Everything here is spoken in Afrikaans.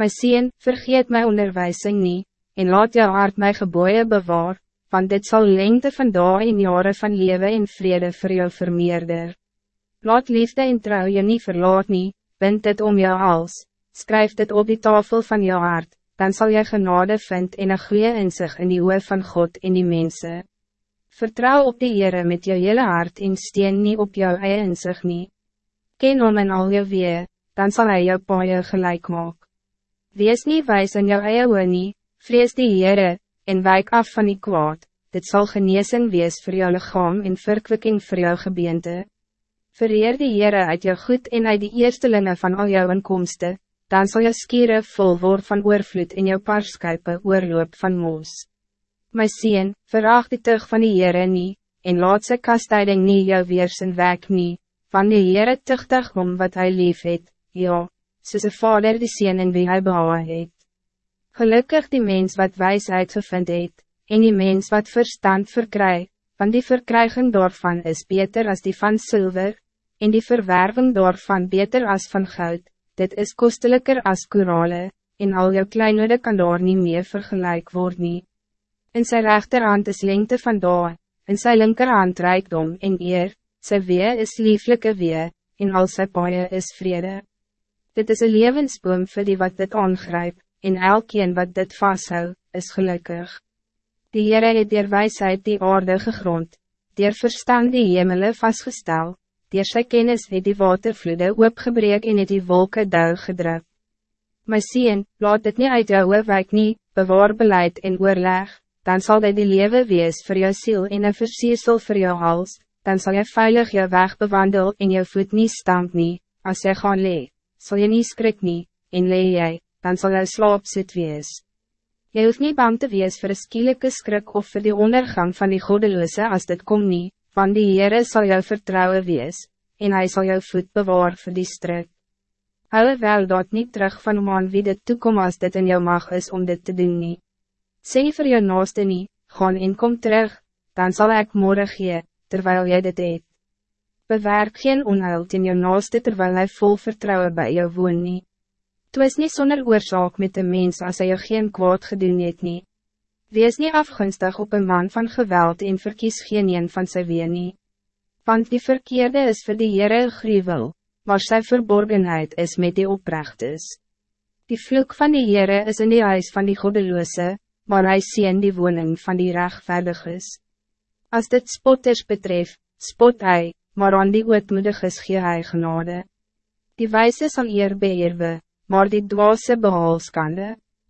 My sien, vergeet my onderwijzing niet, en laat jou hart my geboeien bewaar, want dit zal lengte van dagen en jaren van leven en vrede voor jou vermeerder. Laat liefde en trouw je niet verlaat nie, bind dit om jou hals, skryf dit op die tafel van jou hart, dan zal jy genade vind en een goede inzicht in die oor van God en die mensen. Vertrouw op die Heere met jou hele hart en steen niet op jou eie inzicht nie. Ken om in al jou wee, dan zal hij jou paaie gelijk maak. Wees niet wijs in jou eie oor nie, vrees die Heere, en wijk af van die kwaad, dit zal geneesing wees voor jou lichaam en verkwikking voor jou gebeente. Vereer die Heere uit jou goed en uit die eerstelinge van al jou inkomsten, dan zal je skieren vol word van oorvloed in jou paarskuipe oorloop van moos. My sien, verraag die tug van die Heere nie, en laat sy kastijding nie jou weer zijn werk nie, van die Heere tuchtig om wat hij lief het, ja, soos een vader die sien in wie hy behaal het. Gelukkig die mens wat wijsheid gevind het, en die mens wat verstand verkry, want die verkrijging daarvan is beter als die van zilver, en die verwerving daarvan beter als van goud, dit is kostelijker als korale, en al jou kleinode kan daar nie meer vergelijk word nie. In sy rechterhand is lengte van daar, in sy linkerhand rijkdom en eer, sy wee is lieflijke wee, en al sy paaie is vrede. Dit is een levensboom voor die wat dit aangrijp, en elkeen wat dit vasthou, is gelukkig. Die Heere het dier wijsheid die aarde gegrond, dier verstand die hemele vastgestel, dier sy kennis het die watervloede oopgebreek en het die wolken duil gedrukt. My sien, laat dit niet uit jou wijk nie, bewaar beleid en oorleg, dan zal dit die lewe wees voor jou ziel en een versiesel voor jou hals, dan zal je veilig jou weg bewandel en jou voet niet stamp nie, as jy gaan lee, sal jy nie skrik nie, en lee jy, dan zal jy slaap sit wees. Jy hoeft niet bang te wees voor een skielike skrik of voor die ondergang van die godeloze als dit kom nie, want die Heere sal jou vertrouwen wees, en hij zal jou voet bewaar voor die strik. Hou wel dat niet terug van man wie dit toekom als dit in jou mag is om dit te doen nie. Sê vir jou naaste nie, gaan en kom terug, dan zal ik morgen gee, terwijl jy dit eet. Bewerk geen onheil in jou naaste terwijl hij vol vertrouwen bij jou woon nie. Toe is nie sonder oorzaak met de mens als hij jou geen kwaad gedoen het nie. Wees niet afgunstig op een man van geweld en verkies geen een van sy wee nie. Want die verkeerde is voor die Heere gruwel, maar sy verborgenheid is met die oprechtes. Die vloek van die Heere is in die huis van die goddeloze, maar hij sien die woning van die rechtvaardiges. Als dit spotters betreft, spot hij, maar aan die ootmoediges gee hy genade. Die wijze sal eer beheerwe, maar die dwaase behaal skande.